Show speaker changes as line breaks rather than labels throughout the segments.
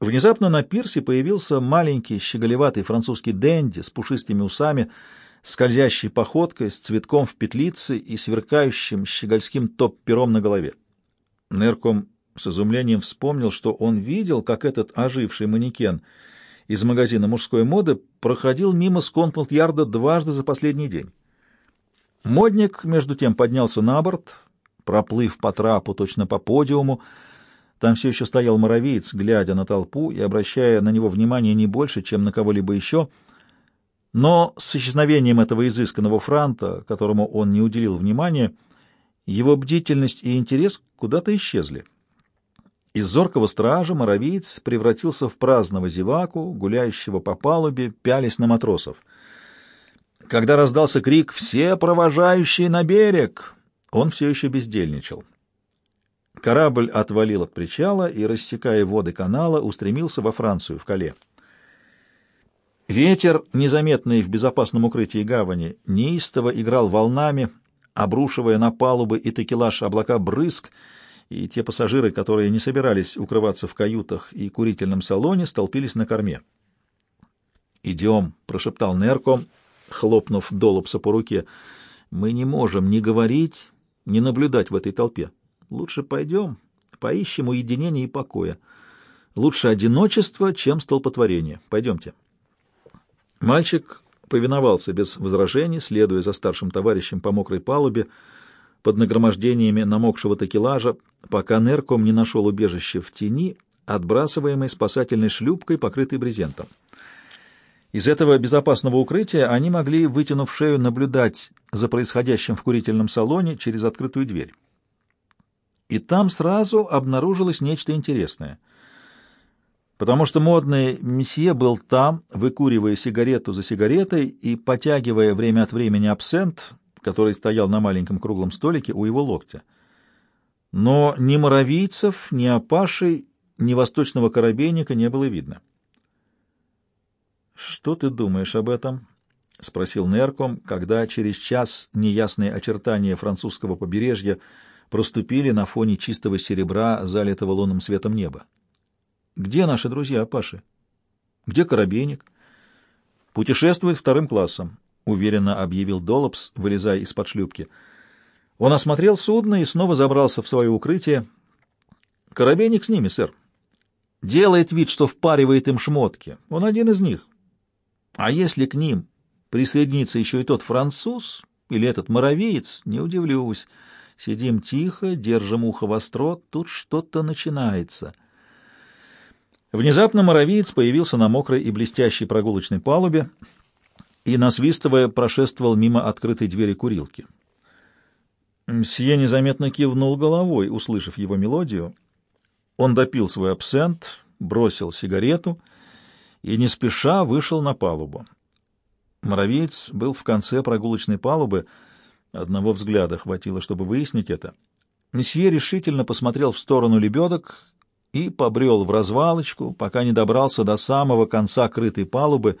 Внезапно на пирсе появился маленький щеголеватый французский денди с пушистыми усами, скользящей походкой, с цветком в петлице и сверкающим щегольским топ-пером на голове. Нерком с изумлением вспомнил, что он видел, как этот оживший манекен из магазина мужской моды проходил мимо Сконтланд-Ярда дважды за последний день. Модник, между тем, поднялся на борт, проплыв по трапу точно по подиуму. Там все еще стоял моровеец, глядя на толпу и обращая на него внимание не больше, чем на кого-либо еще. Но с исчезновением этого изысканного франта, которому он не уделил внимания, его бдительность и интерес куда-то исчезли. Из зоркого стража моровиец превратился в праздного зеваку, гуляющего по палубе, пялись на матросов. Когда раздался крик «Все провожающие на берег!», он все еще бездельничал. Корабль отвалил от причала и, рассекая воды канала, устремился во Францию, в Кале. Ветер, незаметный в безопасном укрытии гавани, неистово играл волнами, обрушивая на палубы и текелаж облака брызг, и те пассажиры, которые не собирались укрываться в каютах и курительном салоне, столпились на корме. «Идем», — прошептал Нерко, хлопнув Долопса по руке. «Мы не можем ни говорить, ни наблюдать в этой толпе. Лучше пойдем, поищем уединения и покоя. Лучше одиночество, чем столпотворение. Пойдемте». Мальчик повиновался без возражений, следуя за старшим товарищем по мокрой палубе под нагромождениями намокшего такелажа, пока Нерком не нашел убежище в тени, отбрасываемой спасательной шлюпкой, покрытой брезентом. Из этого безопасного укрытия они могли, вытянув шею, наблюдать за происходящим в курительном салоне через открытую дверь. И там сразу обнаружилось нечто интересное — потому что модный месье был там, выкуривая сигарету за сигаретой и потягивая время от времени абсент, который стоял на маленьком круглом столике у его локтя. Но ни моровийцев, ни опашей, ни восточного корабейника не было видно. «Что ты думаешь об этом?» — спросил Нерком, когда через час неясные очертания французского побережья проступили на фоне чистого серебра, залитого лунным светом неба. Где наши друзья, Паши? Где Коробейник? Путешествует вторым классом, уверенно объявил Долопс, вылезая из-под шлюпки. Он осмотрел судно и снова забрался в свое укрытие. Коробейник с ними, сэр. Делает вид, что впаривает им шмотки. Он один из них. А если к ним присоединится еще и тот француз или этот моровеец, не удивлюсь. Сидим тихо, держим ухо востро, тут что-то начинается — Внезапно моровиец появился на мокрой и блестящей прогулочной палубе и, насвистывая, прошествовал мимо открытой двери курилки. Мсье незаметно кивнул головой, услышав его мелодию. Он допил свой абсент, бросил сигарету и не спеша вышел на палубу. Моровиец был в конце прогулочной палубы, одного взгляда хватило, чтобы выяснить это. Месье решительно посмотрел в сторону лебедок и побрел в развалочку, пока не добрался до самого конца крытой палубы,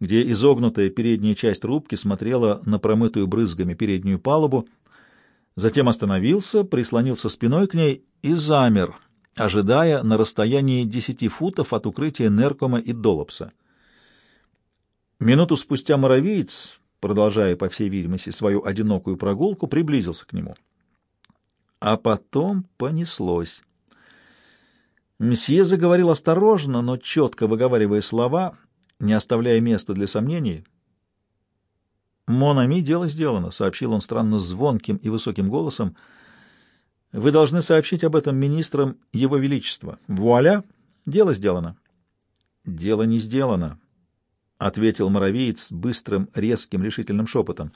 где изогнутая передняя часть рубки смотрела на промытую брызгами переднюю палубу, затем остановился, прислонился спиной к ней и замер, ожидая на расстоянии десяти футов от укрытия Неркома и Долопса. Минуту спустя моровиец, продолжая, по всей видимости, свою одинокую прогулку, приблизился к нему. А потом понеслось. Месье заговорил осторожно, но четко выговаривая слова, не оставляя места для сомнений. «Монами, дело сделано», — сообщил он странно звонким и высоким голосом. «Вы должны сообщить об этом министрам Его Величества. Вуаля! Дело сделано». «Дело не сделано», — ответил моровеец быстрым, резким, решительным шепотом.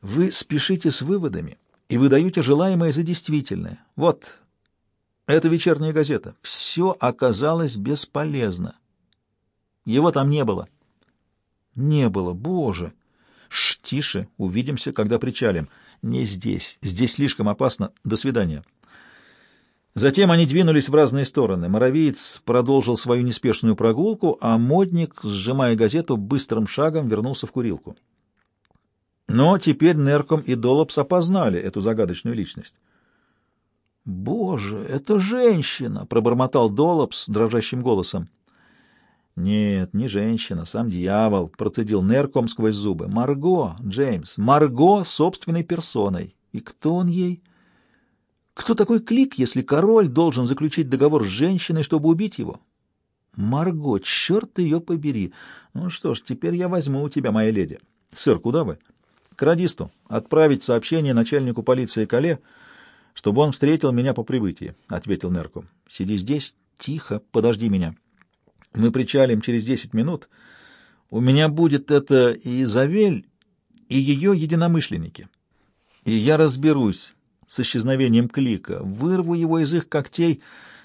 «Вы спешите с выводами и выдаете желаемое за действительное. Вот, это вечерняя газета. Все оказалось бесполезно. Его там не было. Не было, боже. Ш, тише, увидимся, когда причалим. Не здесь. Здесь слишком опасно. До свидания. Затем они двинулись в разные стороны. Моровиец продолжил свою неспешную прогулку, а модник, сжимая газету, быстрым шагом вернулся в курилку. Но теперь Нерком и Долопс опознали эту загадочную личность. «Боже, это женщина!» — пробормотал Доллопс дрожащим голосом. «Нет, не женщина, сам дьявол», — процедил Нерком сквозь зубы. «Марго, Джеймс, Марго собственной персоной. И кто он ей?» Кто такой Клик, если король должен заключить договор с женщиной, чтобы убить его? Марго, черт ее побери. Ну что ж, теперь я возьму у тебя, моя леди. Сэр, куда вы? К радисту. Отправить сообщение начальнику полиции Кале, чтобы он встретил меня по прибытии, — ответил Нерку. Сиди здесь, тихо, подожди меня. Мы причалим через десять минут. У меня будет это Изавель, и ее единомышленники. И я разберусь с исчезновением Клика, вырву его из их когтей,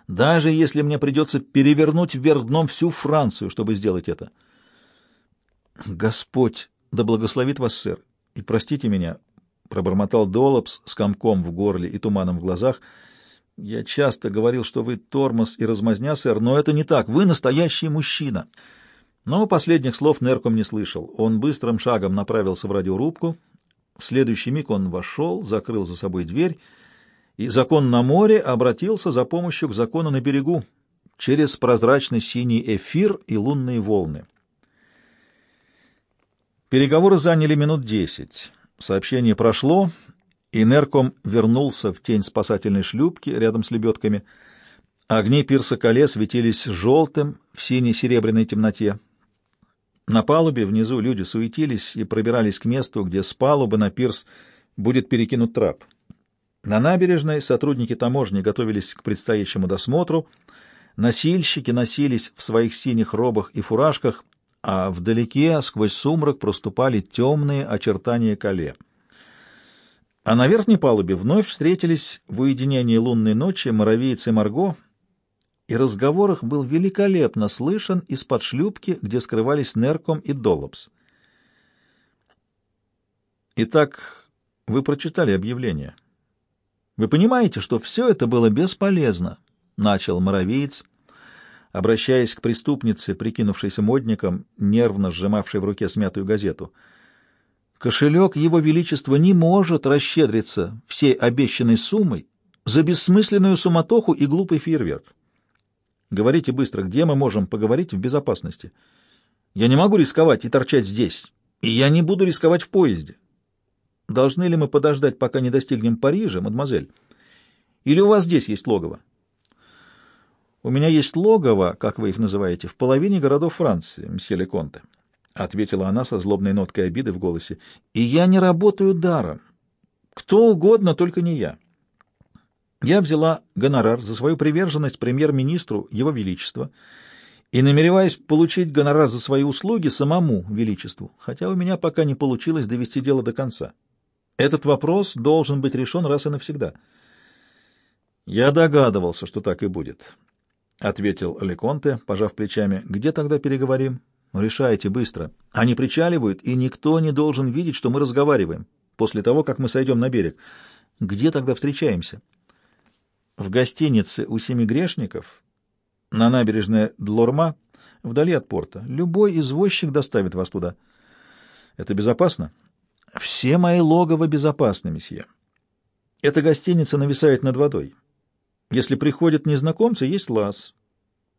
даже если мне придется перевернуть вверх дном всю Францию, чтобы сделать это. Господь да благословит вас, сэр, и простите меня, — пробормотал Доллопс с комком в горле и туманом в глазах. Я часто говорил, что вы тормоз и размазня, сэр, но это не так, вы настоящий мужчина. Но последних слов Нерком не слышал. Он быстрым шагом направился в радиорубку, в следующий миг он вошел, закрыл за собой дверь, и закон на море обратился за помощью к закону на берегу через прозрачный синий эфир и лунные волны. Переговоры заняли минут десять. Сообщение прошло, и Нерком вернулся в тень спасательной шлюпки рядом с лебедками. Огни пирса колес светились желтым в синей-серебряной темноте. На палубе внизу люди суетились и пробирались к месту, где с палубы на пирс будет перекинут трап. На набережной сотрудники таможни готовились к предстоящему досмотру, носильщики носились в своих синих робах и фуражках, а вдалеке сквозь сумрак проступали темные очертания коле. А на верхней палубе вновь встретились в уединении лунной ночи моровейцы Марго и разговор их был великолепно слышен из-под шлюпки, где скрывались Нерком и Доллопс. Итак, вы прочитали объявление. Вы понимаете, что все это было бесполезно, — начал моровиец, обращаясь к преступнице, прикинувшейся модником, нервно сжимавшей в руке смятую газету. Кошелек Его Величества не может расщедриться всей обещанной суммой за бессмысленную суматоху и глупый фейерверк. Говорите быстро, где мы можем поговорить в безопасности? Я не могу рисковать и торчать здесь, и я не буду рисковать в поезде. Должны ли мы подождать, пока не достигнем Парижа, мадемуазель? Или у вас здесь есть логово? У меня есть логово, как вы их называете, в половине городов Франции, мсье Леконте, — ответила она со злобной ноткой обиды в голосе. — И я не работаю даром. Кто угодно, только не я. Я взяла гонорар за свою приверженность премьер-министру Его Величества и намереваюсь получить гонорар за свои услуги самому Величеству, хотя у меня пока не получилось довести дело до конца. Этот вопрос должен быть решен раз и навсегда. Я догадывался, что так и будет, — ответил Леконте, пожав плечами. — Где тогда переговорим? — Решайте быстро. Они причаливают, и никто не должен видеть, что мы разговариваем, после того, как мы сойдем на берег. Где тогда встречаемся? — в гостинице у семи грешников на набережной Длорма, вдали от порта. Любой извозчик доставит вас туда. Это безопасно? Все мои логово безопасны, месье. Эта гостиница нависает над водой. Если приходят незнакомцы, есть лаз.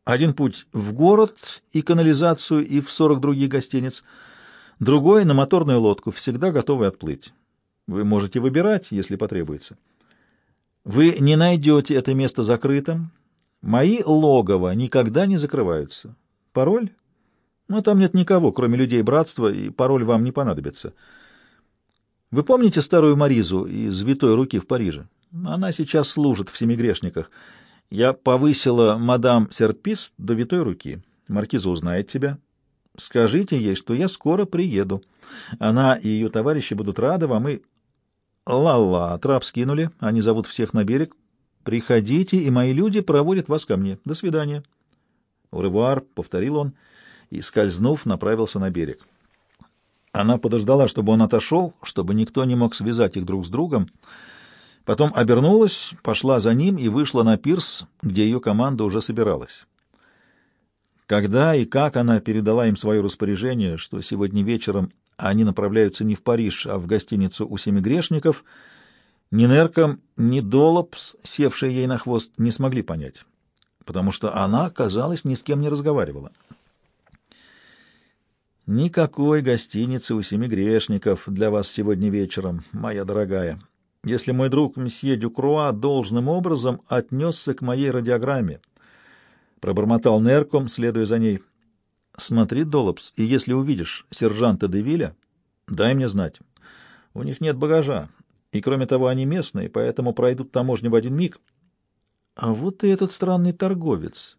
Один путь в город и канализацию, и в сорок других гостиниц. Другой — на моторную лодку, всегда готовы отплыть. Вы можете выбирать, если потребуется. Вы не найдете это место закрытым. Мои логово никогда не закрываются. Пароль? Ну, там нет никого, кроме людей братства, и пароль вам не понадобится. Вы помните старую Маризу из «Витой руки» в Париже? Она сейчас служит в Семигрешниках. Я повысила мадам Серпис до «Витой руки». Маркиза узнает тебя. Скажите ей, что я скоро приеду. Она и ее товарищи будут рады вам и Ла-ла, трап скинули, они зовут всех на берег. Приходите, и мои люди проводят вас ко мне. До свидания. Уревуар, — повторил он, и, скользнув, направился на берег. Она подождала, чтобы он отошел, чтобы никто не мог связать их друг с другом. Потом обернулась, пошла за ним и вышла на пирс, где ее команда уже собиралась. Когда и как она передала им свое распоряжение, что сегодня вечером они направляются не в Париж, а в гостиницу у семи грешников, Ни Нерком, ни Долопс, севшие ей на хвост, не смогли понять, потому что она, казалось, ни с кем не разговаривала. «Никакой гостиницы у семи грешников для вас сегодня вечером, моя дорогая, если мой друг месье Дюкруа должным образом отнесся к моей радиограмме», — пробормотал Нерком, следуя за ней. «Смотри, Долопс, и если увидишь сержанта Девиля, дай мне знать. У них нет багажа, и, кроме того, они местные, поэтому пройдут таможню в один миг. А вот и этот странный торговец.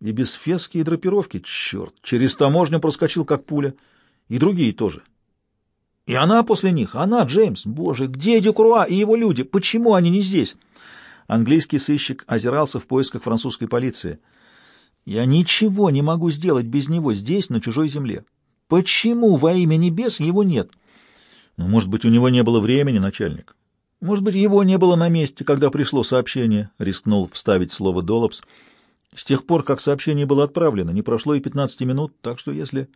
И без фески и драпировки, черт, через таможню проскочил, как пуля. И другие тоже. И она после них, она, Джеймс. Боже, где Дюкруа и его люди? Почему они не здесь? Английский сыщик озирался в поисках французской полиции. Я ничего не могу сделать без него здесь, на чужой земле. Почему во имя небес его нет? Ну, может быть, у него не было времени, начальник. Может быть, его не было на месте, когда пришло сообщение, — рискнул вставить слово Доллопс. С тех пор, как сообщение было отправлено, не прошло и пятнадцати минут, так что если...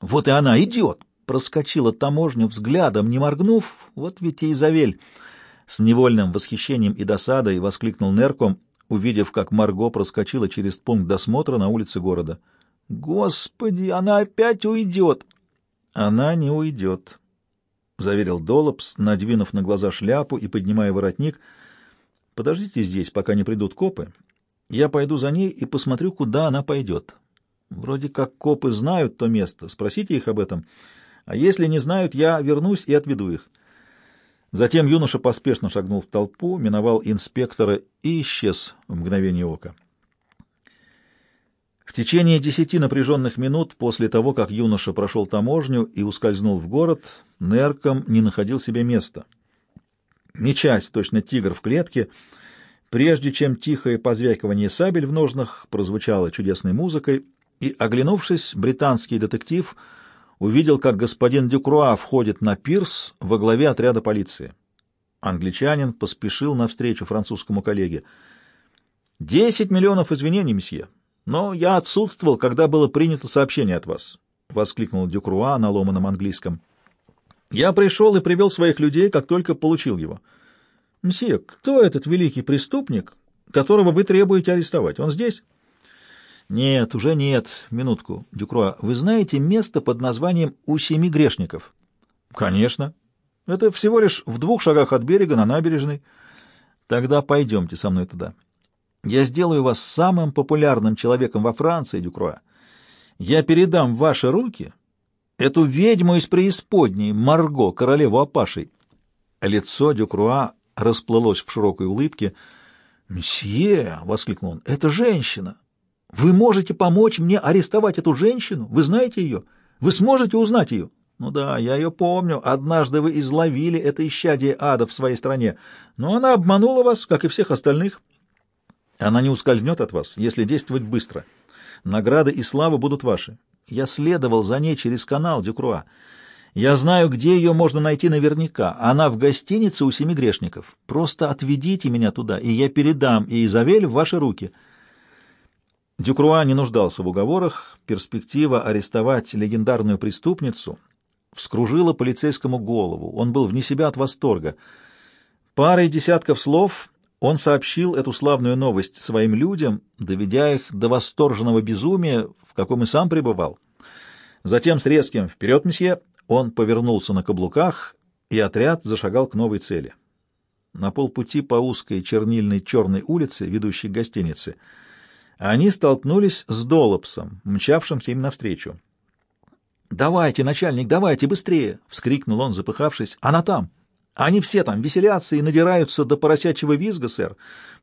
Вот и она идет! Проскочила таможню взглядом, не моргнув, вот ведь и Изавель. С невольным восхищением и досадой воскликнул Нерком, увидев, как Марго проскочила через пункт досмотра на улице города. «Господи, она опять уйдет!» «Она не уйдет», — заверил Доллопс, надвинув на глаза шляпу и поднимая воротник. «Подождите здесь, пока не придут копы. Я пойду за ней и посмотрю, куда она пойдет. Вроде как копы знают то место, спросите их об этом. А если не знают, я вернусь и отведу их». Затем юноша поспешно шагнул в толпу, миновал инспектора и исчез в мгновение ока. В течение десяти напряженных минут после того, как юноша прошел таможню и ускользнул в город, Нерком не находил себе места. Мечась, точно тигр в клетке, прежде чем тихое позвякивание сабель в ножнах прозвучало чудесной музыкой, и, оглянувшись, британский детектив увидел, как господин Дюкруа входит на пирс во главе отряда полиции. Англичанин поспешил навстречу французскому коллеге. «Десять миллионов извинений, месье!» Но я отсутствовал, когда было принято сообщение от вас, — воскликнул Дюкруа на ломаном английском. Я пришел и привел своих людей, как только получил его. Мсье, кто этот великий преступник, которого вы требуете арестовать? Он здесь? Нет, уже нет. Минутку, Дюкруа. Вы знаете место под названием «У семи грешников»? Конечно. Это всего лишь в двух шагах от берега на набережной. Тогда пойдемте со мной туда. Я сделаю вас самым популярным человеком во Франции, Дюкруа. Я передам в ваши руки эту ведьму из преисподней, Марго, королеву Апашей. Лицо Дюкруа расплылось в широкой улыбке. «Мсье!» — воскликнул он. «Это женщина! Вы можете помочь мне арестовать эту женщину? Вы знаете ее? Вы сможете узнать ее?» «Ну да, я ее помню. Однажды вы изловили это исчадие ада в своей стране, но она обманула вас, как и всех остальных». Она не ускользнет от вас, если действовать быстро. Награды и слава будут ваши. Я следовал за ней через канал Дюкруа. Я знаю, где ее можно найти наверняка. Она в гостинице у семи грешников. Просто отведите меня туда, и я передам Изавель в ваши руки». Дюкруа не нуждался в уговорах. Перспектива арестовать легендарную преступницу вскружила полицейскому голову. Он был вне себя от восторга. Парой десятков слов он сообщил эту славную новость своим людям, доведя их до восторженного безумия, в каком и сам пребывал. Затем с резким «Вперед, месье!» он повернулся на каблуках, и отряд зашагал к новой цели. На полпути по узкой чернильной черной улице, ведущей к гостинице, они столкнулись с Долопсом, мчавшимся им навстречу. «Давайте, начальник, давайте, быстрее!» — вскрикнул он, запыхавшись. «Она там!» Они все там веселятся и надираются до поросячьего визга, сэр.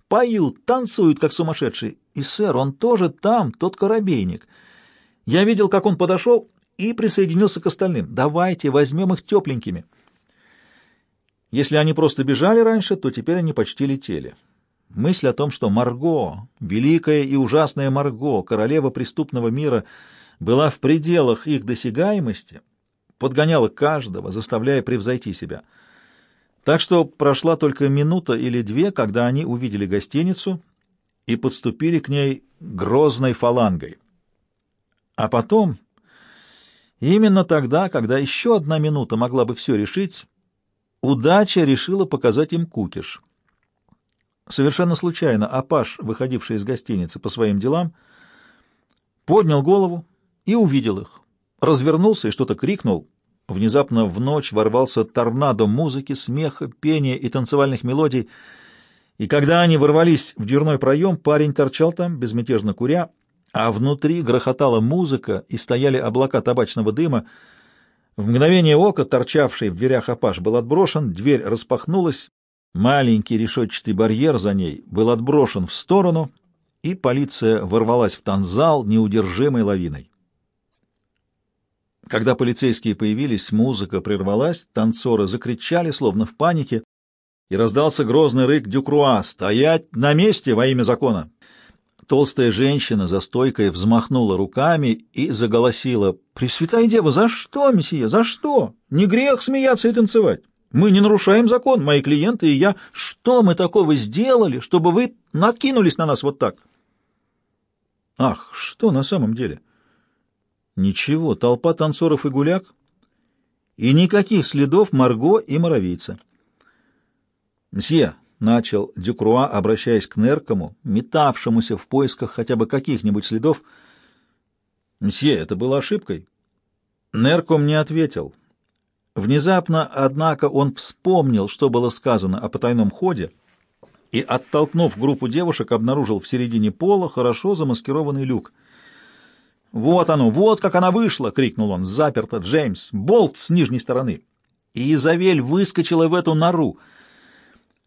Поют, танцуют, как сумасшедшие. И, сэр, он тоже там, тот корабейник. Я видел, как он подошел и присоединился к остальным. Давайте возьмем их тепленькими. Если они просто бежали раньше, то теперь они почти летели. Мысль о том, что Марго, великая и ужасная Марго, королева преступного мира, была в пределах их досягаемости, подгоняла каждого, заставляя превзойти себя — так что прошла только минута или две, когда они увидели гостиницу и подступили к ней грозной фалангой. А потом, именно тогда, когда еще одна минута могла бы все решить, удача решила показать им кукиш. Совершенно случайно Апаш, выходивший из гостиницы по своим делам, поднял голову и увидел их. Развернулся и что-то крикнул. Внезапно в ночь ворвался торнадо музыки, смеха, пения и танцевальных мелодий, и когда они ворвались в дверной проем, парень торчал там, безмятежно куря, а внутри грохотала музыка и стояли облака табачного дыма. В мгновение ока торчавший в дверях Апаш был отброшен, дверь распахнулась, маленький решетчатый барьер за ней был отброшен в сторону, и полиция ворвалась в танзал неудержимой лавиной. Когда полицейские появились, музыка прервалась, танцоры закричали, словно в панике, и раздался грозный рык Дюкруа «Стоять на месте во имя закона!». Толстая женщина за стойкой взмахнула руками и заголосила «Пресвятая Дева, за что, месье, за что? Не грех смеяться и танцевать. Мы не нарушаем закон, мои клиенты и я. Что мы такого сделали, чтобы вы накинулись на нас вот так?» «Ах, что на самом деле?» Ничего, толпа танцоров и гуляк, и никаких следов Марго и Моровийца. «Мсье», — начал Дюкруа, обращаясь к Неркому, метавшемуся в поисках хотя бы каких-нибудь следов. «Мсье, это было ошибкой». Нерком не ответил. Внезапно, однако, он вспомнил, что было сказано о потайном ходе, и, оттолкнув группу девушек, обнаружил в середине пола хорошо замаскированный люк — «Вот оно, вот как она вышла!» — крикнул он. «Заперто, Джеймс! Болт с нижней стороны!» И Изавель выскочила в эту нору.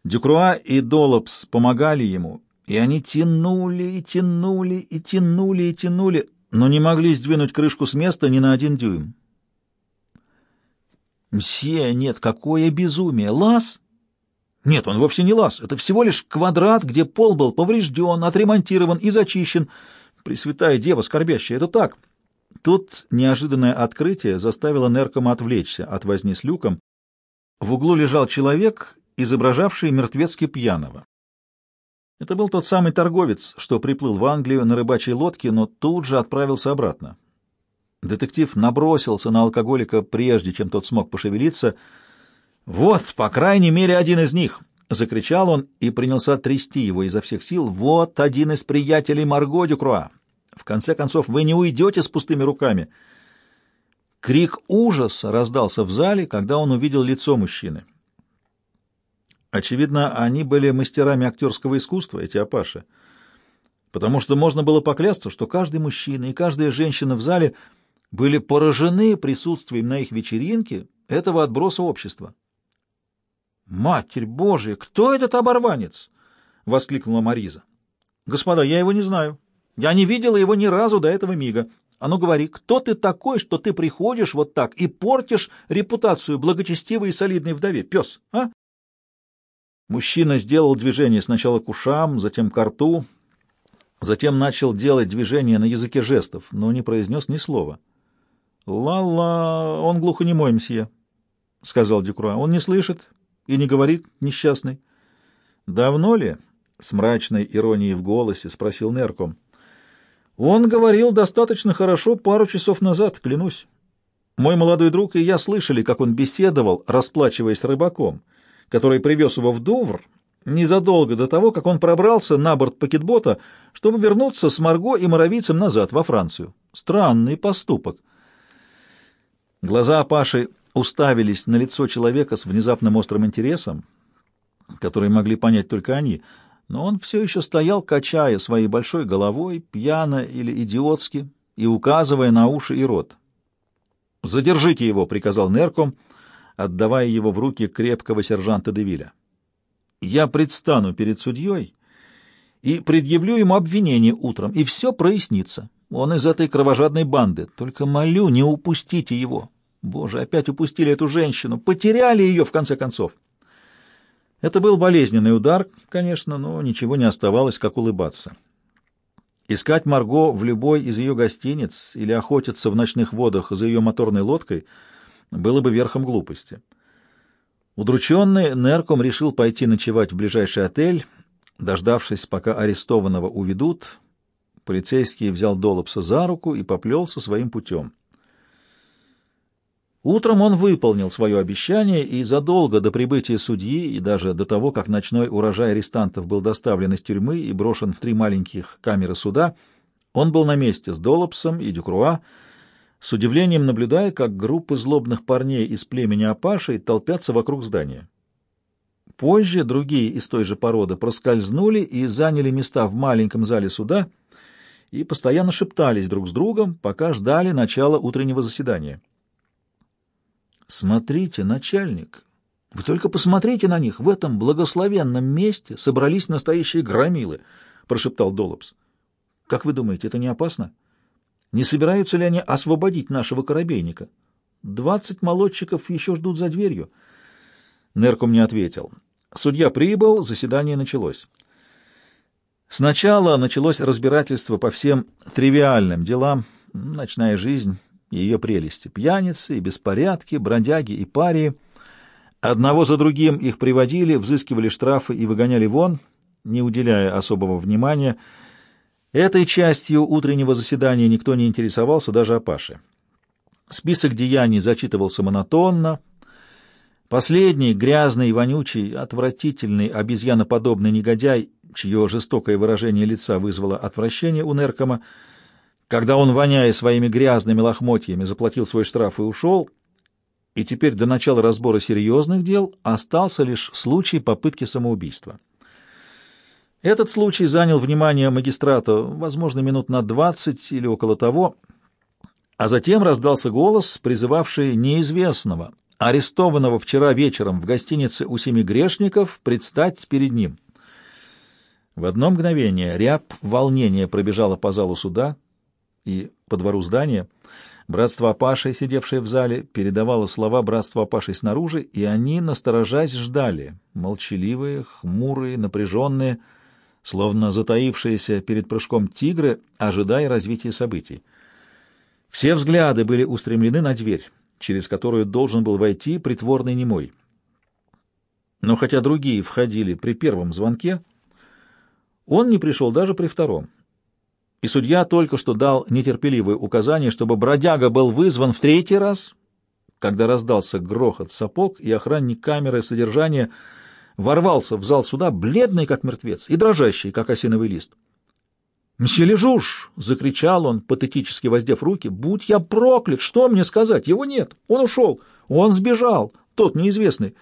Дюкруа и Долопс помогали ему, и они тянули и тянули и тянули и тянули, но не могли сдвинуть крышку с места ни на один дюйм. «Мсье, нет, какое безумие! Лаз?» «Нет, он вовсе не лаз. Это всего лишь квадрат, где пол был поврежден, отремонтирован и зачищен». Пресвятая Дева скорбящая, это так. Тут неожиданное открытие заставило Неркома отвлечься от возни с люком. В углу лежал человек, изображавший мертвецки пьяного. Это был тот самый торговец, что приплыл в Англию на рыбачьей лодке, но тут же отправился обратно. Детектив набросился на алкоголика, прежде чем тот смог пошевелиться. «Вот, по крайней мере, один из них!» — закричал он и принялся трясти его изо всех сил. «Вот один из приятелей Марго Дюкруа! В конце концов, вы не уйдете с пустыми руками. Крик ужаса раздался в зале, когда он увидел лицо мужчины. Очевидно, они были мастерами актерского искусства, эти апаши, потому что можно было поклясться, что каждый мужчина и каждая женщина в зале были поражены присутствием на их вечеринке этого отброса общества. «Матерь Божия, кто этот оборванец?» — воскликнула Мариза. «Господа, я его не знаю. Я не видела его ни разу до этого мига. А ну говори, кто ты такой, что ты приходишь вот так и портишь репутацию благочестивой и солидной вдове, пес, а? Мужчина сделал движение сначала к ушам, затем к рту, затем начал делать движение на языке жестов, но не произнес ни слова. «Ла-ла, он глухонемой, мсье», — сказал Дюкруа. «Он не слышит и не говорит, несчастный». «Давно ли?» — с мрачной иронией в голосе спросил Нерком. Он говорил достаточно хорошо пару часов назад, клянусь. Мой молодой друг и я слышали, как он беседовал, расплачиваясь рыбаком, который привез его в Дувр незадолго до того, как он пробрался на борт пакетбота, чтобы вернуться с Марго и Моровицем назад, во Францию. Странный поступок. Глаза Паши уставились на лицо человека с внезапным острым интересом, который могли понять только они — но он все еще стоял, качая своей большой головой, пьяно или идиотски, и указывая на уши и рот. «Задержите его», — приказал Нерком, отдавая его в руки крепкого сержанта Девиля. «Я предстану перед судьей и предъявлю ему обвинение утром, и все прояснится. Он из этой кровожадной банды. Только молю, не упустите его. Боже, опять упустили эту женщину, потеряли ее, в конце концов». Это был болезненный удар, конечно, но ничего не оставалось, как улыбаться. Искать Марго в любой из ее гостиниц или охотиться в ночных водах за ее моторной лодкой было бы верхом глупости. Удрученный, Нерком решил пойти ночевать в ближайший отель, дождавшись, пока арестованного уведут. Полицейский взял Долопса за руку и поплелся своим путем. Утром он выполнил свое обещание и задолго до прибытия судьи и даже до того, как ночной урожай арестантов был доставлен из тюрьмы и брошен в три маленьких камеры суда, он был на месте с Долопсом и Дюкруа, с удивлением наблюдая, как группы злобных парней из племени Апашей толпятся вокруг здания. Позже другие из той же породы проскользнули и заняли места в маленьком зале суда и постоянно шептались друг с другом, пока ждали начала утреннего заседания. «Смотрите, начальник, вы только посмотрите на них, в этом благословенном месте собрались настоящие громилы», — прошептал Долопс. «Как вы думаете, это не опасно?» Не собираются ли они освободить нашего корабейника? Двадцать молодчиков еще ждут за дверью. Нерком не ответил. Судья прибыл, заседание началось. Сначала началось разбирательство по всем тривиальным делам, ночная жизнь и ее прелести, пьяницы и беспорядки, бродяги и парии. Одного за другим их приводили, взыскивали штрафы и выгоняли вон, не уделяя особого внимания — Этой частью утреннего заседания никто не интересовался, даже Апаше. Список деяний зачитывался монотонно. Последний, грязный, вонючий, отвратительный, обезьяноподобный негодяй, чье жестокое выражение лица вызвало отвращение у Неркома, когда он, воняя своими грязными лохмотьями, заплатил свой штраф и ушел, и теперь до начала разбора серьезных дел остался лишь случай попытки самоубийства. Этот случай занял внимание магистрата, возможно, минут на двадцать или около того, а затем раздался голос, призывавший неизвестного, арестованного вчера вечером в гостинице у семи грешников, предстать перед ним. В одно мгновение ряб волнения пробежала по залу суда и по двору здания. Братство Апашей, сидевшее в зале, передавало слова братства Апашей снаружи, и они, насторожась, ждали, молчаливые, хмурые, напряженные, словно затаившиеся перед прыжком тигры, ожидая развития событий. Все взгляды были устремлены на дверь, через которую должен был войти притворный немой. Но хотя другие входили при первом звонке, он не пришел даже при втором. И судья только что дал нетерпеливое указание, чтобы бродяга был вызван в третий раз, когда раздался грохот сапог, и охранник камеры содержания — ворвался в зал суда, бледный, как мертвец, и дрожащий, как осиновый лист. «Мсье Лежуш!» — закричал он, патетически воздев руки. «Будь я проклят! Что мне сказать? Его нет! Он ушел! Он сбежал! Тот неизвестный!»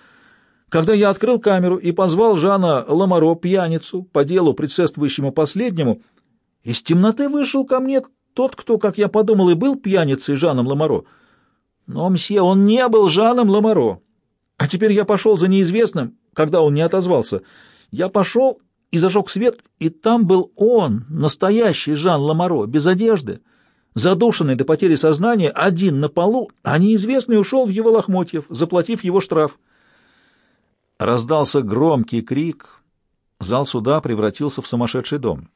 Когда я открыл камеру и позвал Жана Ламаро, пьяницу, по делу, предшествующему последнему, из темноты вышел ко мне тот, кто, как я подумал, и был пьяницей Жаном Ламаро. Но, мсье, он не был Жаном Ламаро. А теперь я пошел за неизвестным, когда он не отозвался. Я пошел и зажег свет, и там был он, настоящий Жан Ламаро, без одежды, задушенный до потери сознания, один на полу, а неизвестный ушел в его лохмотьев, заплатив его штраф. Раздался громкий крик. Зал суда превратился в сумасшедший дом.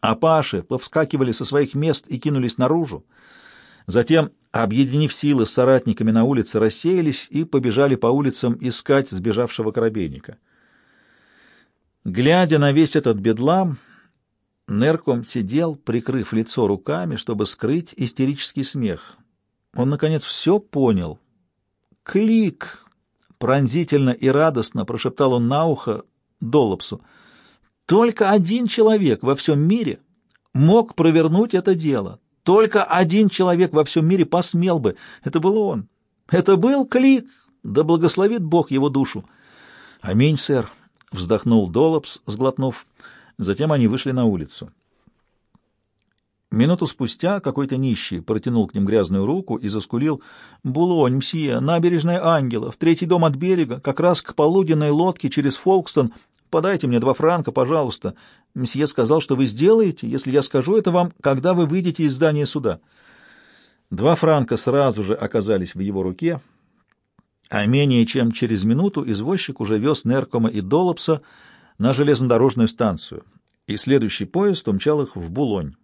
Апаши повскакивали со своих мест и кинулись наружу. Затем, объединив силы с соратниками на улице, рассеялись и побежали по улицам искать сбежавшего корабейника. Глядя на весь этот бедлам, Нерком сидел, прикрыв лицо руками, чтобы скрыть истерический смех. Он, наконец, все понял. «Клик!» — пронзительно и радостно прошептал он на ухо Доллопсу. «Только один человек во всем мире мог провернуть это дело. Только один человек во всем мире посмел бы. Это был он. Это был Клик. Да благословит Бог его душу. Аминь, сэр, вздохнул Долопс, сглотнув. Затем они вышли на улицу. Минуту спустя какой-то нищий протянул к ним грязную руку и заскулил «Булонь, мсье, набережная Ангелов, третий дом от берега, как раз к полуденной лодке через Фолкстон, Подайте мне два франка, пожалуйста. Месье сказал, что вы сделаете, если я скажу это вам, когда вы выйдете из здания суда. Два франка сразу же оказались в его руке, а менее чем через минуту извозчик уже вез Неркома и Долопса на железнодорожную станцию, и следующий поезд умчал их в Булонь.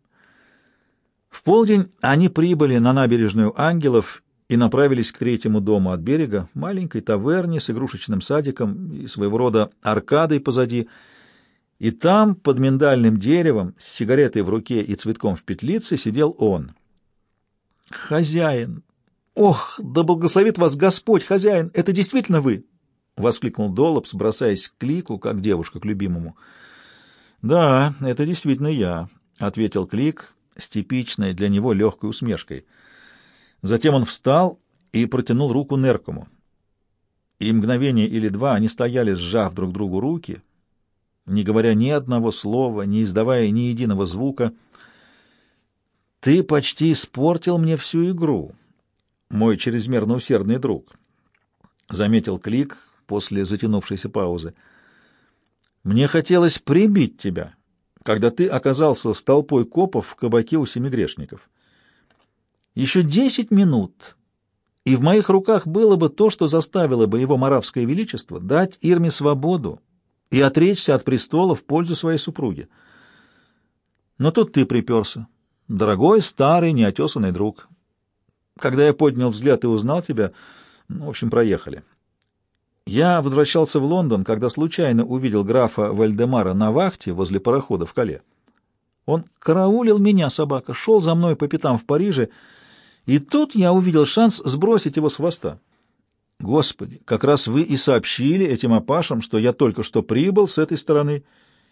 В полдень они прибыли на набережную Ангелов и направились к третьему дому от берега, маленькой таверне с игрушечным садиком и своего рода аркадой позади. И там, под миндальным деревом, с сигаретой в руке и цветком в петлице, сидел он. «Хозяин!» «Ох, да благословит вас Господь, хозяин! Это действительно вы!» — воскликнул Доллопс, бросаясь к Клику, как девушка к любимому. «Да, это действительно я», — ответил Клик с типичной для него легкой усмешкой. Затем он встал и протянул руку Неркому. И мгновение или два они стояли, сжав друг другу руки, не говоря ни одного слова, не издавая ни единого звука. «Ты почти испортил мне всю игру», мой чрезмерно усердный друг, — заметил Клик после затянувшейся паузы. Мне хотелось прибить тебя, когда ты оказался с толпой копов в кабаке у семи грешников. Еще десять минут, и в моих руках было бы то, что заставило бы его моравское величество дать Ирме свободу и отречься от престола в пользу своей супруги. Но тут ты приперся, дорогой старый неотесанный друг. Когда я поднял взгляд и узнал тебя, ну, в общем, проехали. Я возвращался в Лондон, когда случайно увидел графа Вальдемара на вахте возле парохода в Кале. Он караулил меня, собака, шел за мной по пятам в Париже, и тут я увидел шанс сбросить его с хвоста. Господи, как раз вы и сообщили этим опашам, что я только что прибыл с этой стороны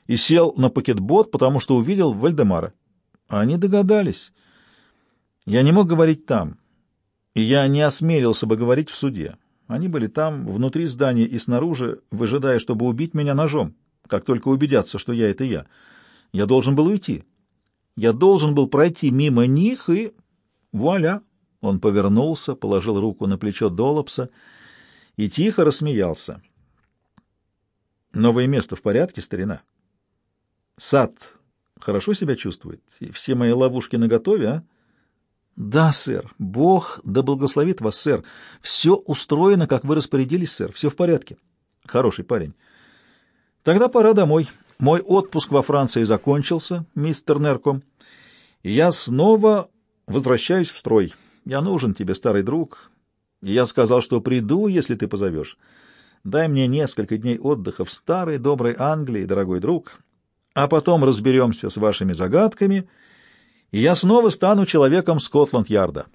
и сел на пакетбот, потому что увидел Вальдемара. Они догадались. Я не мог говорить там и я не осмелился бы говорить в суде. Они были там, внутри здания и снаружи, выжидая, чтобы убить меня ножом, как только убедятся, что я — это я. Я должен был уйти. Я должен был пройти мимо них и... Вуаля! Он повернулся, положил руку на плечо Долопса и тихо рассмеялся. Новое место в порядке, старина? Сад хорошо себя чувствует? И все мои ловушки наготове, а? Да, сэр. Бог да благословит вас, сэр. Все устроено, как вы распорядились, сэр. Все в порядке. Хороший парень. Тогда пора домой. Мой отпуск во Франции закончился, мистер Нерком. Я снова возвращаюсь в строй. Я нужен тебе, старый друг. Я сказал, что приду, если ты позовешь. Дай мне несколько дней отдыха в старой доброй Англии, дорогой друг, а потом разберемся с вашими загадками — и я снова стану человеком Скотланд-Ярда.